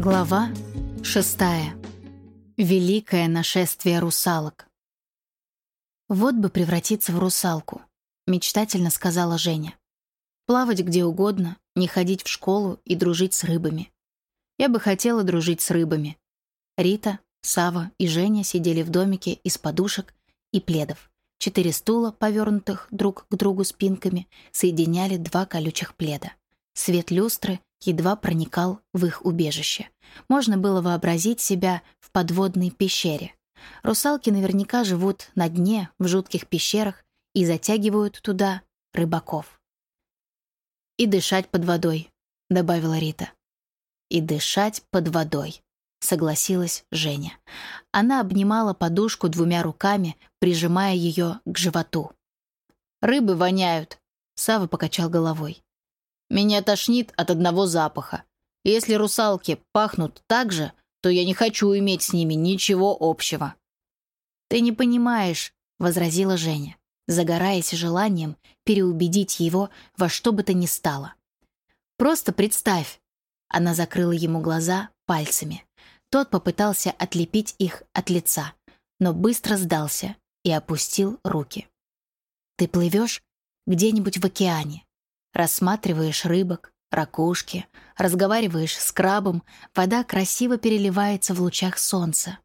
Глава шестая. Великое нашествие русалок. «Вот бы превратиться в русалку», — мечтательно сказала Женя. «Плавать где угодно, не ходить в школу и дружить с рыбами. Я бы хотела дружить с рыбами». Рита, Сава и Женя сидели в домике из подушек и пледов. Четыре стула, повернутых друг к другу спинками, соединяли два колючих пледа. Свет люстры едва проникал в их убежище. Можно было вообразить себя в подводной пещере. Русалки наверняка живут на дне в жутких пещерах и затягивают туда рыбаков. «И дышать под водой», — добавила Рита. «И дышать под водой», — согласилась Женя. Она обнимала подушку двумя руками, прижимая ее к животу. «Рыбы воняют», — Сава покачал головой. Меня тошнит от одного запаха. Если русалки пахнут так же, то я не хочу иметь с ними ничего общего». «Ты не понимаешь», — возразила Женя, загораясь желанием переубедить его во что бы то ни стало. «Просто представь». Она закрыла ему глаза пальцами. Тот попытался отлепить их от лица, но быстро сдался и опустил руки. «Ты плывешь где-нибудь в океане, Рассматриваешь рыбок, ракушки, разговариваешь с крабом, вода красиво переливается в лучах солнца.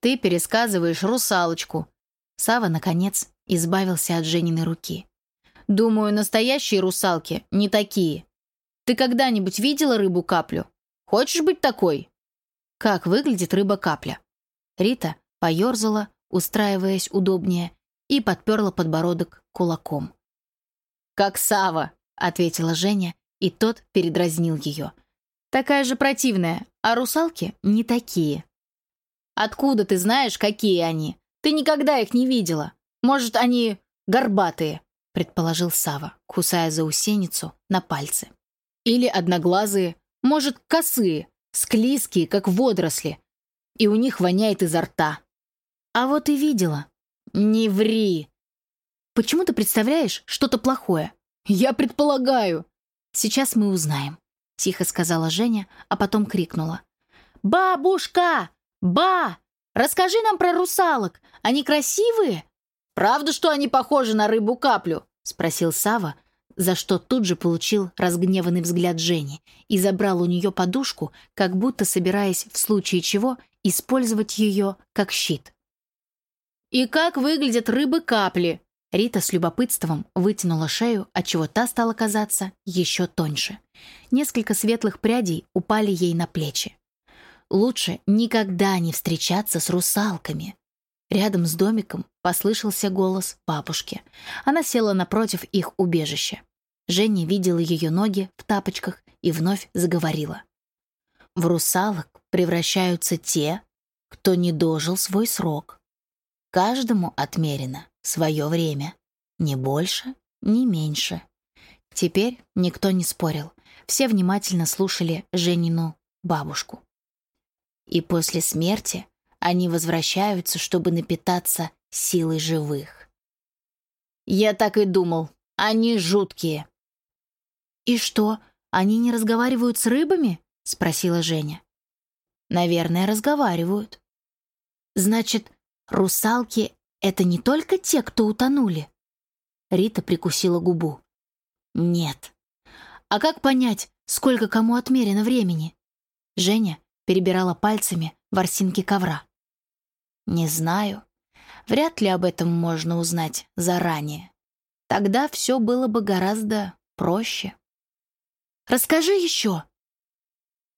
Ты пересказываешь русалочку. Сава наконец, избавился от Жениной руки. Думаю, настоящие русалки не такие. Ты когда-нибудь видела рыбу-каплю? Хочешь быть такой? Как выглядит рыба-капля? Рита поерзала, устраиваясь удобнее, и подперла подбородок кулаком. «Как Сава», — ответила Женя, и тот передразнил ее. «Такая же противная, а русалки не такие». «Откуда ты знаешь, какие они? Ты никогда их не видела. Может, они горбатые», — предположил Сава, кусая заусеницу на пальцы. «Или одноглазые, может, косые, склизкие, как водоросли, и у них воняет изо рта». «А вот и видела». «Не ври!» Почему ты представляешь что-то плохое? Я предполагаю. Сейчас мы узнаем, тихо сказала Женя, а потом крикнула. Бабушка! Ба! Расскажи нам про русалок. Они красивые? Правда, что они похожи на рыбу-каплю? спросил Сава, за что тут же получил разгневанный взгляд Жени и забрал у нее подушку, как будто собираясь в случае чего использовать ее как щит. «И как выглядят рыбы-капли?» Рита с любопытством вытянула шею, отчего та стала казаться еще тоньше. Несколько светлых прядей упали ей на плечи. Лучше никогда не встречаться с русалками. Рядом с домиком послышался голос бабушки. Она села напротив их убежища. Женя видела ее ноги в тапочках и вновь заговорила. В русалок превращаются те, кто не дожил свой срок. Каждому отмерено свое время. Ни больше, ни меньше. Теперь никто не спорил. Все внимательно слушали Женину бабушку. И после смерти они возвращаются, чтобы напитаться силой живых. «Я так и думал. Они жуткие». «И что, они не разговаривают с рыбами?» — спросила Женя. «Наверное, разговаривают». «Значит, русалки это не только те, кто утонули?» Рита прикусила губу. «Нет. А как понять, сколько кому отмерено времени?» Женя перебирала пальцами ворсинки ковра. «Не знаю. Вряд ли об этом можно узнать заранее. Тогда все было бы гораздо проще. Расскажи еще!»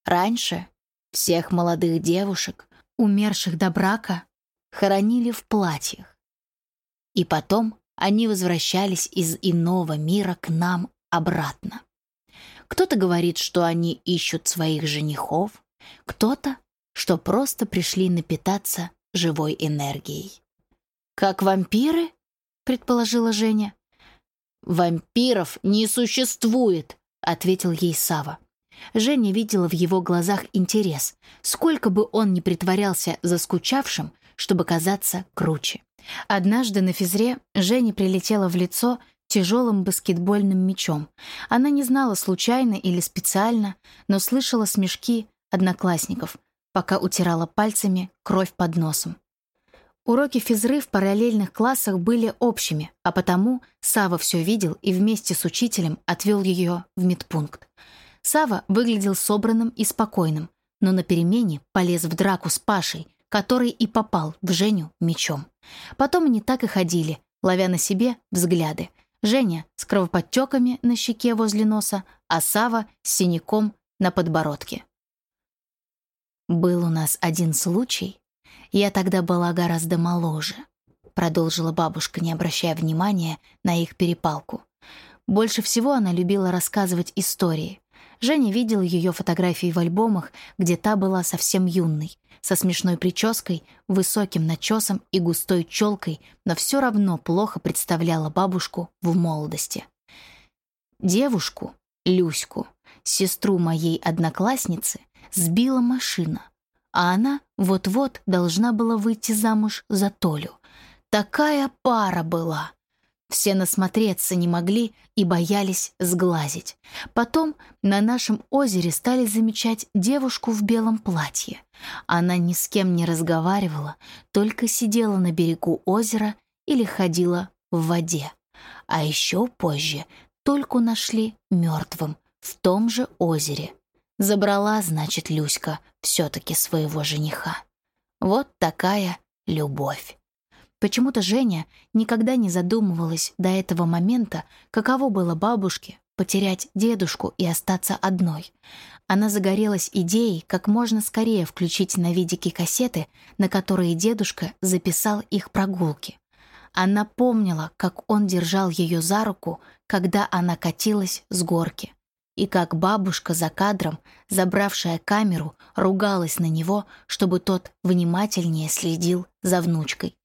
Раньше всех молодых девушек, умерших до брака, хоронили в платьях. И потом они возвращались из иного мира к нам обратно. Кто-то говорит, что они ищут своих женихов, кто-то, что просто пришли напитаться живой энергией. «Как вампиры?» — предположила Женя. «Вампиров не существует», — ответил ей Сава. Женя видела в его глазах интерес, сколько бы он ни притворялся заскучавшим, чтобы казаться круче. Однажды на физре Жене прилетела в лицо тяжелым баскетбольным мячом. Она не знала, случайно или специально, но слышала смешки одноклассников, пока утирала пальцами кровь под носом. Уроки физры в параллельных классах были общими, а потому Сава все видел и вместе с учителем отвел ее в медпункт. Сава выглядел собранным и спокойным, но на перемене полез в драку с Пашей, который и попал в Женю мечом. Потом они так и ходили, ловя на себе взгляды. Женя с кровоподтеками на щеке возле носа, а Сава с синяком на подбородке. «Был у нас один случай. Я тогда была гораздо моложе», — продолжила бабушка, не обращая внимания на их перепалку. Больше всего она любила рассказывать истории. Женя видел ее фотографии в альбомах, где та была совсем юной, со смешной прической, высоким начесом и густой челкой, но все равно плохо представляла бабушку в молодости. Девушку, Люську, сестру моей одноклассницы, сбила машина, а она вот-вот должна была выйти замуж за Толю. Такая пара была. Все насмотреться не могли и боялись сглазить. Потом на нашем озере стали замечать девушку в белом платье. Она ни с кем не разговаривала, только сидела на берегу озера или ходила в воде. А еще позже только нашли мертвым в том же озере. Забрала, значит, Люська все-таки своего жениха. Вот такая любовь. Почему-то Женя никогда не задумывалась до этого момента, каково было бабушке потерять дедушку и остаться одной. Она загорелась идеей как можно скорее включить на видике кассеты, на которые дедушка записал их прогулки. Она помнила, как он держал ее за руку, когда она катилась с горки и как бабушка за кадром, забравшая камеру, ругалась на него, чтобы тот внимательнее следил за внучкой.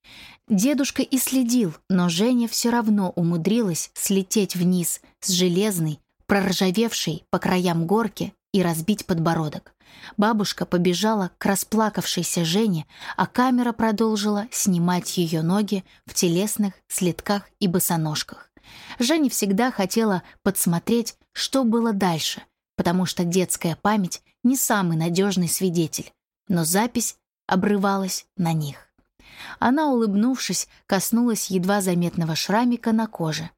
Дедушка и следил, но Женя все равно умудрилась слететь вниз с железной, проржавевшей по краям горки и разбить подбородок. Бабушка побежала к расплакавшейся Жене, а камера продолжила снимать ее ноги в телесных следках и босоножках. Женя всегда хотела подсмотреть, что было дальше, потому что детская память не самый надежный свидетель, но запись обрывалась на них. Она, улыбнувшись, коснулась едва заметного шрамика на коже.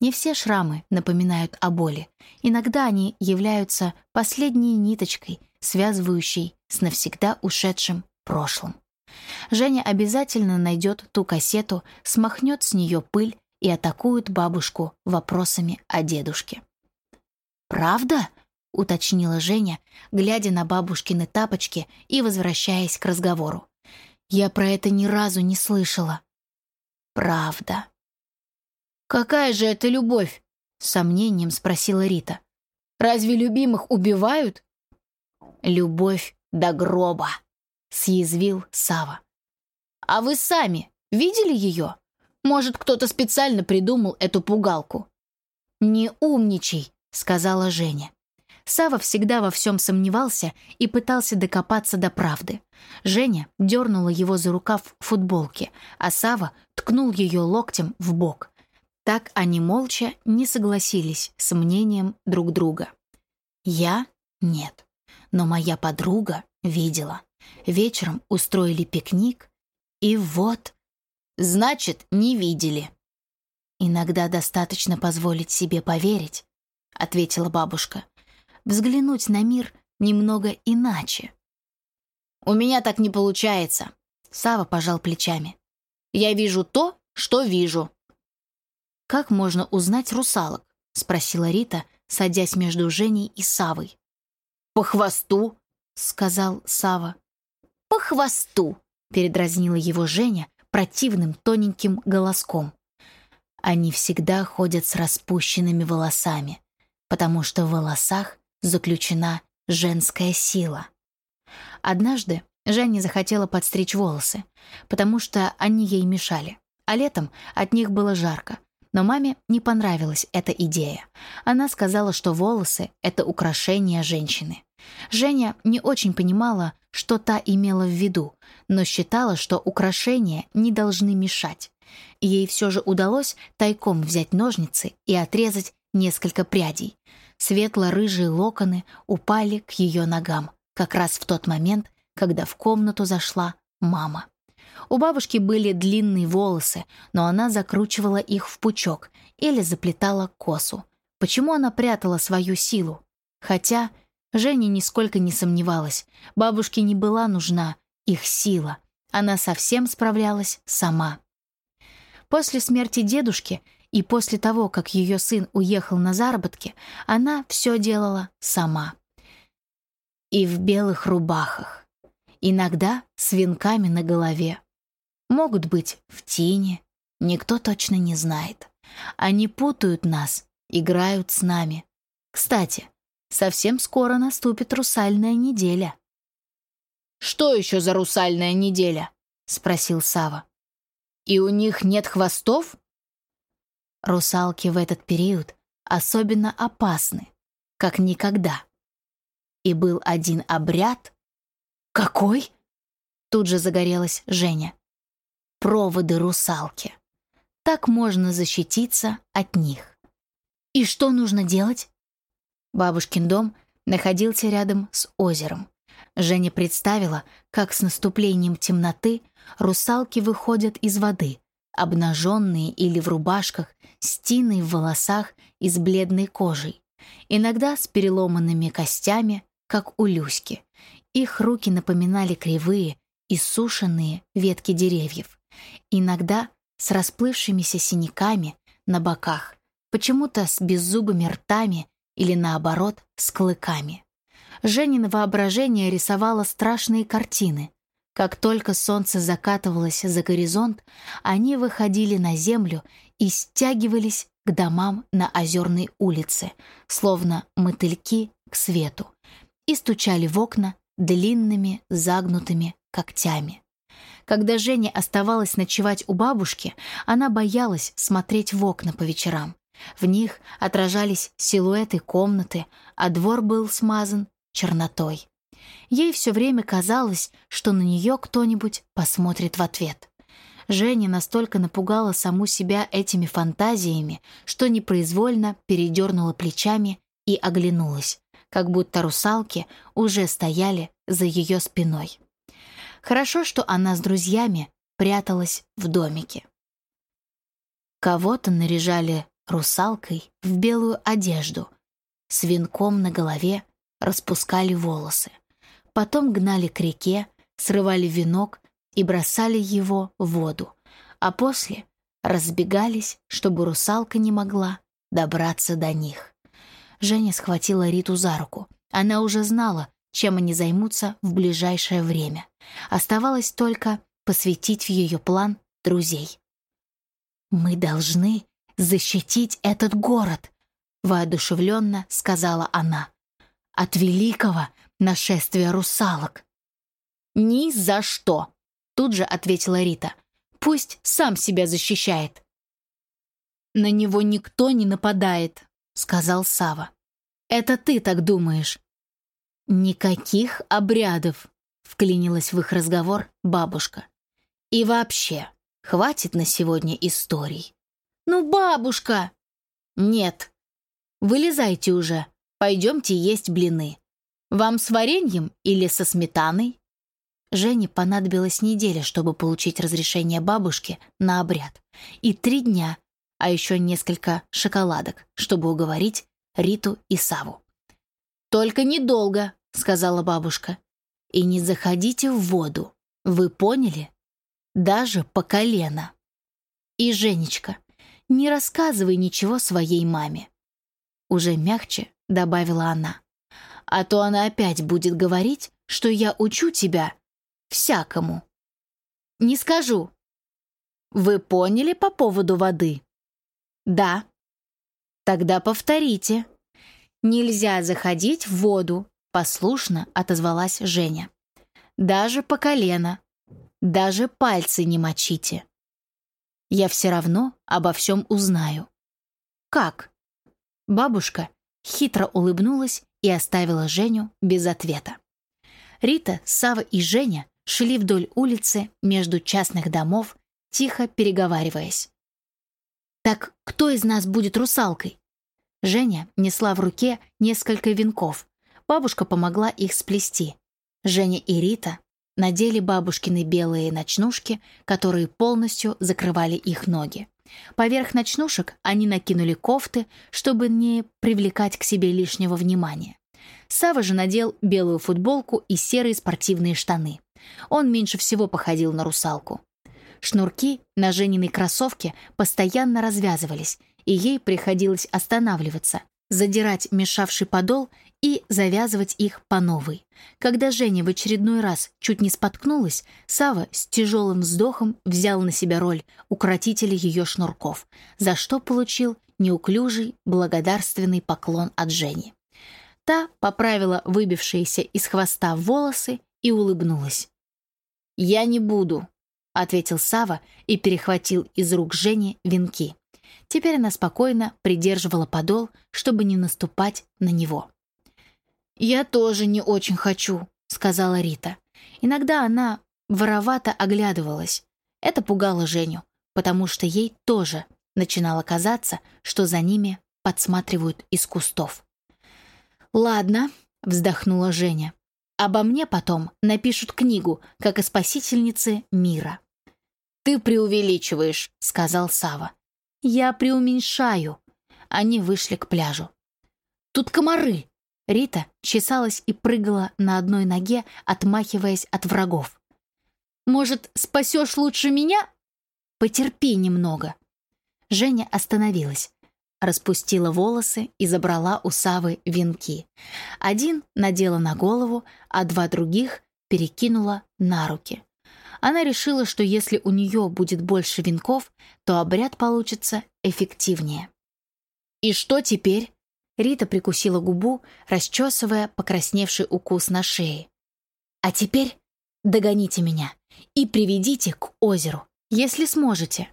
Не все шрамы напоминают о боли. Иногда они являются последней ниточкой, связывающей с навсегда ушедшим прошлым. Женя обязательно найдет ту кассету, смахнет с нее пыль и атакуют бабушку вопросами о дедушке. «Правда?» — уточнила Женя, глядя на бабушкины тапочки и возвращаясь к разговору. «Я про это ни разу не слышала». «Правда». «Какая же это любовь?» — с сомнением спросила Рита. «Разве любимых убивают?» «Любовь до гроба», — съязвил Сава. «А вы сами видели ее?» Может, кто-то специально придумал эту пугалку. «Не умничай», — сказала Женя. Сава всегда во всем сомневался и пытался докопаться до правды. Женя дернула его за рукав футболки, а Сава ткнул ее локтем в бок. Так они молча не согласились с мнением друг друга. Я — нет, но моя подруга видела. Вечером устроили пикник, и вот Значит, не видели. Иногда достаточно позволить себе поверить, ответила бабушка. Взглянуть на мир немного иначе. У меня так не получается. Сава пожал плечами. Я вижу то, что вижу. Как можно узнать русалок? спросила Рита, садясь между Женей и Савой. По хвосту, сказал Сава. По хвосту, передразнила его Женя, противным тоненьким голоском. Они всегда ходят с распущенными волосами, потому что в волосах заключена женская сила. Однажды Женя захотела подстричь волосы, потому что они ей мешали, а летом от них было жарко. Но маме не понравилась эта идея. Она сказала, что волосы — это украшение женщины. Женя не очень понимала, что та имела в виду, но считала, что украшения не должны мешать. Ей все же удалось тайком взять ножницы и отрезать несколько прядей. Светло-рыжие локоны упали к ее ногам, как раз в тот момент, когда в комнату зашла мама. У бабушки были длинные волосы, но она закручивала их в пучок или заплетала косу. Почему она прятала свою силу? Хотя Женя нисколько не сомневалась, бабушке не была нужна их сила. Она совсем справлялась сама. После смерти дедушки и после того, как ее сын уехал на заработки, она все делала сама. И в белых рубахах. Иногда с венками на голове. Могут быть в тени, никто точно не знает. Они путают нас, играют с нами. Кстати, совсем скоро наступит русальная неделя. «Что еще за русальная неделя?» — спросил Сава. «И у них нет хвостов?» Русалки в этот период особенно опасны, как никогда. И был один обряд. «Какой?» Тут же загорелась Женя. «Проводы русалки. Так можно защититься от них. И что нужно делать?» Бабушкин дом находился рядом с озером. Женя представила, как с наступлением темноты русалки выходят из воды, обнаженные или в рубашках, с тиной в волосах и с бледной кожей. Иногда с переломанными костями, как у Люськи. Их руки напоминали кривые, иссушенные ветки деревьев. Иногда с расплывшимися синяками на боках, почему-то с беззубыми ртами или, наоборот, с клыками. Женин воображение рисовало страшные картины. Как только солнце закатывалось за горизонт, они выходили на землю и стягивались к домам на озерной улице, словно мотыльки к свету, и стучали в окна длинными загнутыми когтями. Когда Женя оставалась ночевать у бабушки, она боялась смотреть в окна по вечерам. В них отражались силуэты комнаты, а двор был смазан чернотой. Ей все время казалось, что на нее кто-нибудь посмотрит в ответ. Женя настолько напугала саму себя этими фантазиями, что непроизвольно передернула плечами и оглянулась, как будто русалки уже стояли за ее спиной. Хорошо, что она с друзьями пряталась в домике. Кого-то наряжали русалкой в белую одежду, с венком на голове распускали волосы. Потом гнали к реке, срывали венок и бросали его в воду, а после разбегались, чтобы русалка не могла добраться до них. Женя схватила Риту за руку. Она уже знала, чем они займутся в ближайшее время. Оставалось только посвятить в ее план друзей. «Мы должны защитить этот город», — воодушевленно сказала она от великого нашествия русалок. «Ни за что!» — тут же ответила Рита. «Пусть сам себя защищает». «На него никто не нападает», — сказал Сава. «Это ты так думаешь». «Никаких обрядов», — вклинилась в их разговор бабушка. «И вообще, хватит на сегодня историй». «Ну, бабушка!» «Нет. Вылезайте уже, Пойдемте есть блины. Вам с вареньем или со сметаной?» Жене понадобилась неделя, чтобы получить разрешение бабушки на обряд. И три дня, а еще несколько шоколадок, чтобы уговорить Риту и Саву. «Только недолго», — сказала бабушка. «И не заходите в воду. Вы поняли? Даже по колено. И, Женечка, не рассказывай ничего своей маме». Уже мягче — добавила она. «А то она опять будет говорить, что я учу тебя всякому». «Не скажу». «Вы поняли по поводу воды?» «Да». «Тогда повторите». «Нельзя заходить в воду», — послушно отозвалась Женя. «Даже по колено. Даже пальцы не мочите. Я все равно обо всем узнаю». «Как?» Бабушка хитро улыбнулась и оставила Женю без ответа. Рита, Сава и Женя шли вдоль улицы между частных домов, тихо переговариваясь. «Так кто из нас будет русалкой?» Женя несла в руке несколько венков. Бабушка помогла их сплести. Женя и Рита надели бабушкины белые ночнушки, которые полностью закрывали их ноги. Поверх ночнушек они накинули кофты, чтобы не привлекать к себе лишнего внимания. Сава же надел белую футболку и серые спортивные штаны. Он меньше всего походил на русалку. Шнурки на Жениной кроссовке постоянно развязывались, и ей приходилось останавливаться, задирать мешавший подол и завязывать их по новой. Когда Женя в очередной раз чуть не споткнулась, Сава с тяжелым вздохом взял на себя роль укротителя ее шнурков, за что получил неуклюжий, благодарственный поклон от Жени. Та поправила выбившиеся из хвоста волосы и улыбнулась. «Я не буду», — ответил Сава и перехватил из рук Жени венки. Теперь она спокойно придерживала подол, чтобы не наступать на него. «Я тоже не очень хочу», — сказала Рита. Иногда она воровато оглядывалась. Это пугало Женю, потому что ей тоже начинало казаться, что за ними подсматривают из кустов. «Ладно», — вздохнула Женя. «Обо мне потом напишут книгу, как о спасительнице мира». «Ты преувеличиваешь», — сказал Сава. «Я преуменьшаю». Они вышли к пляжу. «Тут комары!» Рита чесалась и прыгала на одной ноге, отмахиваясь от врагов. «Может, спасешь лучше меня?» «Потерпи немного». Женя остановилась, распустила волосы и забрала у Савы венки. Один надела на голову, а два других перекинула на руки. Она решила, что если у нее будет больше венков, то обряд получится эффективнее. «И что теперь?» Рита прикусила губу, расчесывая покрасневший укус на шее. «А теперь догоните меня и приведите к озеру, если сможете».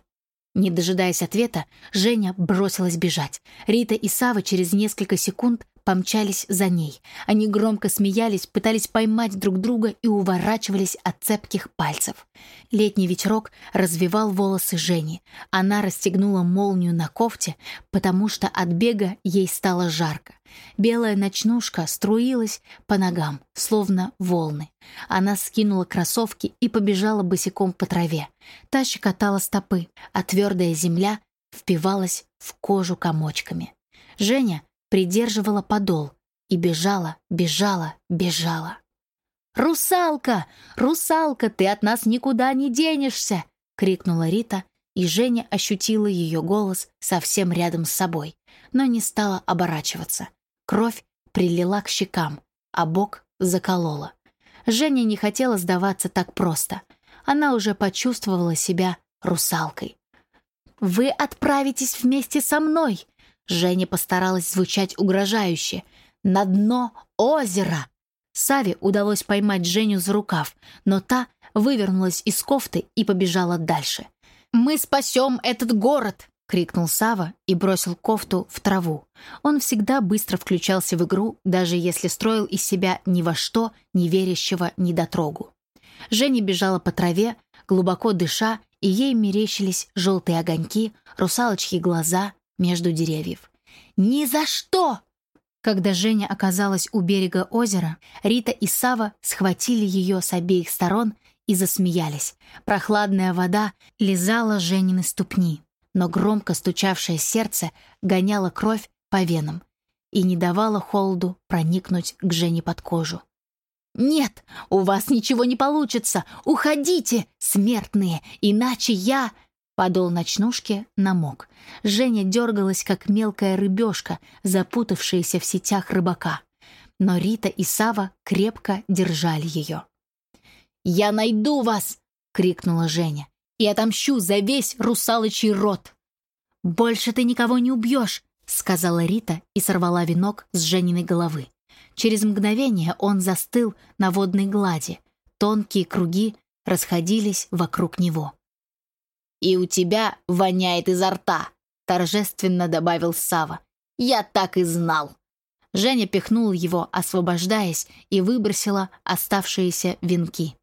Не дожидаясь ответа, Женя бросилась бежать. Рита и Сава через несколько секунд помчались за ней. Они громко смеялись, пытались поймать друг друга и уворачивались от цепких пальцев. Летний ветерок развивал волосы Жени. Она расстегнула молнию на кофте, потому что от бега ей стало жарко. Белая ночнушка струилась по ногам, словно волны. Она скинула кроссовки и побежала босиком по траве. Та щекотала стопы, а твердая земля впивалась в кожу комочками. Женя придерживала подол и бежала, бежала, бежала. «Русалка! Русалка, ты от нас никуда не денешься!» — крикнула Рита, и Женя ощутила ее голос совсем рядом с собой, но не стала оборачиваться. Кровь прилила к щекам, а бок заколола. Женя не хотела сдаваться так просто. Она уже почувствовала себя русалкой. «Вы отправитесь вместе со мной!» Женя постаралась звучать угрожающе. «На дно озера!» Саве удалось поймать Женю за рукав, но та вывернулась из кофты и побежала дальше. «Мы спасем этот город!» — крикнул Сава и бросил кофту в траву. Он всегда быстро включался в игру, даже если строил из себя ни во что, не верящего недотрогу. Женя бежала по траве, глубоко дыша, и ей мерещились желтые огоньки, русалочьи глаза, между деревьев. «Ни за что!» Когда Женя оказалась у берега озера, Рита и Сава схватили ее с обеих сторон и засмеялись. Прохладная вода лизала Женины ступни, но громко стучавшее сердце гоняло кровь по венам и не давало холоду проникнуть к Жене под кожу. «Нет, у вас ничего не получится! Уходите, смертные, иначе я...» Подол ночнушки намок. Женя дергалась, как мелкая рыбешка, запутавшаяся в сетях рыбака. Но Рита и Сава крепко держали ее. «Я найду вас!» — крикнула Женя. «И отомщу за весь русалочий рот!» «Больше ты никого не убьешь!» — сказала Рита и сорвала венок с Жениной головы. Через мгновение он застыл на водной глади. Тонкие круги расходились вокруг него. «И у тебя воняет изо рта», — торжественно добавил Сава. «Я так и знал». Женя пихнул его, освобождаясь, и выбросила оставшиеся венки.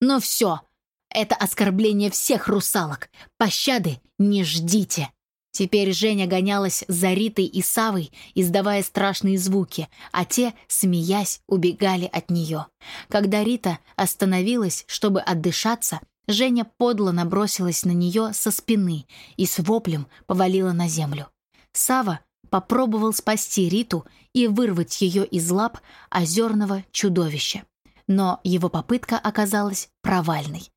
«Ну все, это оскорбление всех русалок. Пощады не ждите». Теперь Женя гонялась за Ритой и Савой, издавая страшные звуки, а те, смеясь, убегали от нее. Когда Рита остановилась, чтобы отдышаться, Женя подло набросилась на нее со спины и с воплем повалила на землю. Сава попробовал спасти Риту и вырвать ее из лап озерного чудовища. Но его попытка оказалась провальной.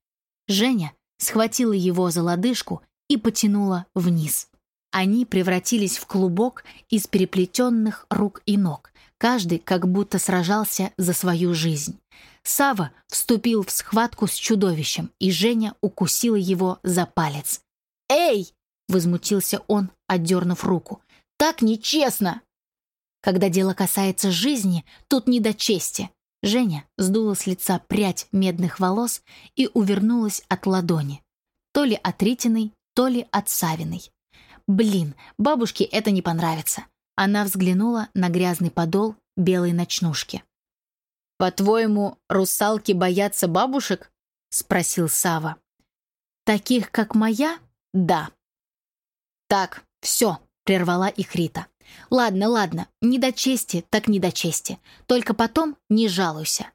Женя схватила его за лодыжку и потянула вниз. Они превратились в клубок из переплетенных рук и ног, каждый как будто сражался за свою жизнь. Сава вступил в схватку с чудовищем, и Женя укусила его за палец. «Эй!» — возмутился он, отдернув руку. «Так нечестно!» Когда дело касается жизни, тут не до чести. Женя сдула с лица прядь медных волос и увернулась от ладони. То ли от Ритиной, то ли от Савиной. Блин, бабушке это не понравится. Она взглянула на грязный подол белой ночнушки. «По-твоему, русалки боятся бабушек?» — спросил Сава. «Таких, как моя? Да». «Так, все», — прервала их Рита. «Ладно, ладно, не до чести, так не до чести. Только потом не жалуйся.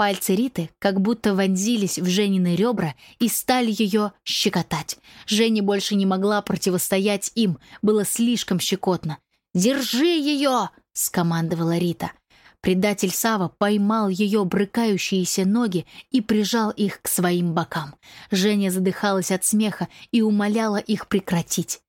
Пальцы Риты как будто вонзились в Женины ребра и стали ее щекотать. Женя больше не могла противостоять им, было слишком щекотно. «Держи ее!» — скомандовала Рита. Предатель Сава поймал ее брыкающиеся ноги и прижал их к своим бокам. Женя задыхалась от смеха и умоляла их прекратить.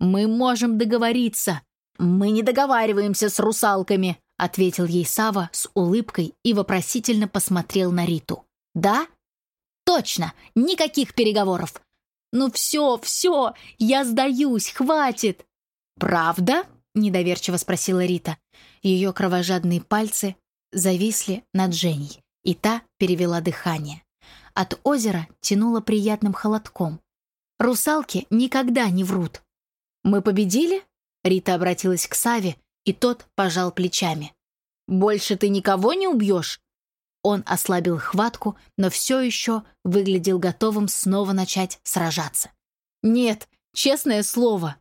«Мы можем договориться!» «Мы не договариваемся с русалками!» — ответил ей Сава с улыбкой и вопросительно посмотрел на Риту. «Да? Точно! Никаких переговоров!» «Ну все, все! Я сдаюсь! Хватит!» «Правда?» — недоверчиво спросила Рита. Ее кровожадные пальцы зависли над Женей, и та перевела дыхание. От озера тянуло приятным холодком. Русалки никогда не врут. «Мы победили?» Рита обратилась к Саве, и тот пожал плечами. «Больше ты никого не убьешь?» Он ослабил хватку, но все еще выглядел готовым снова начать сражаться. «Нет, честное слово!»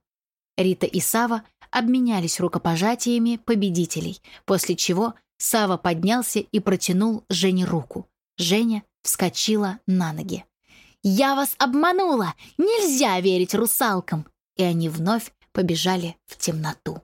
Рита и Сава обменялись рукопожатиями победителей, после чего Сава поднялся и протянул Жене руку. Женя вскочила на ноги. «Я вас обманула! Нельзя верить русалкам!» И они вновь побежали в темноту.